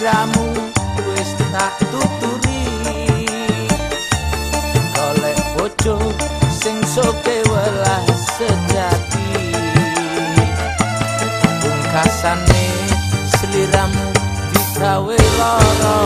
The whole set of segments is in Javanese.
sliramu wis tak tuturi. Golek bojo sing soke welas sejati. Pungkasane sliramu digawe lorong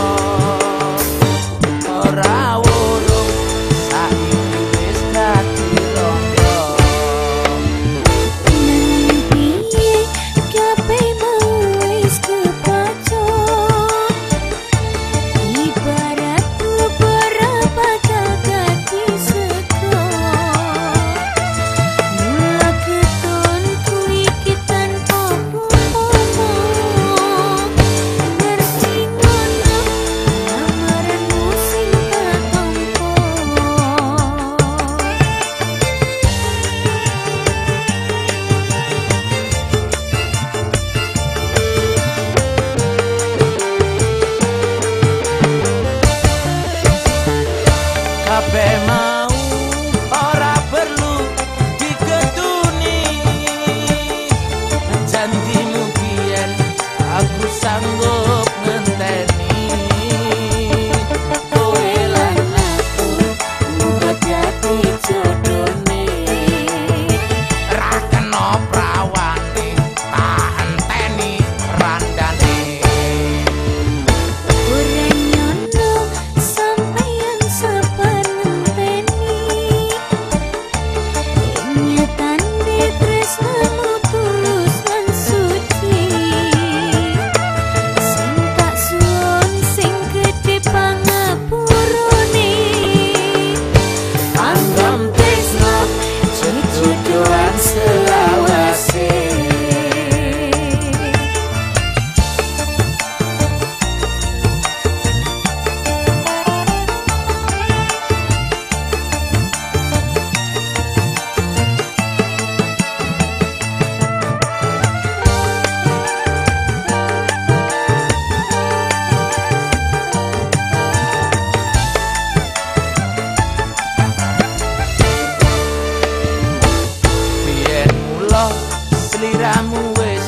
sliramu wis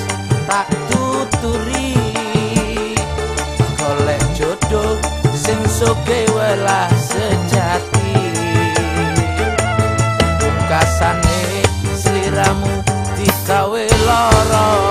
tak tuturi. Golek jodoh sing soge welah sejati. Pungkasane sliramu digawe lorong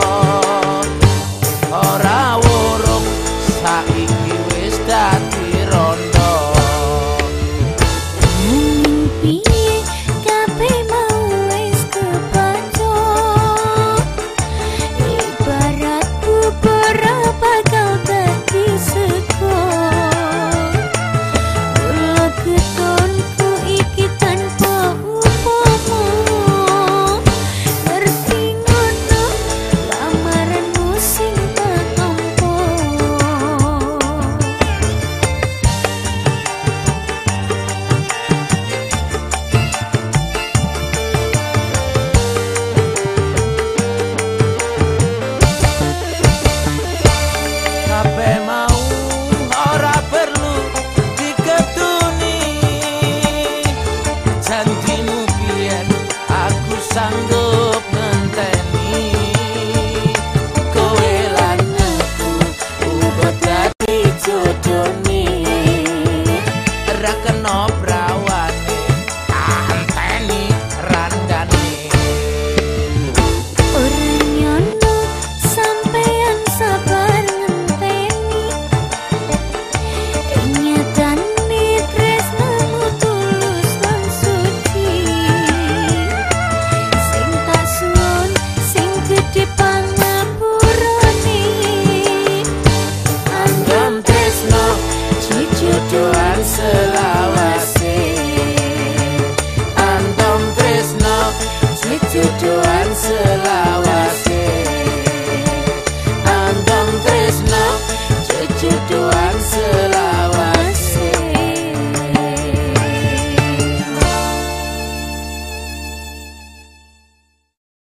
to do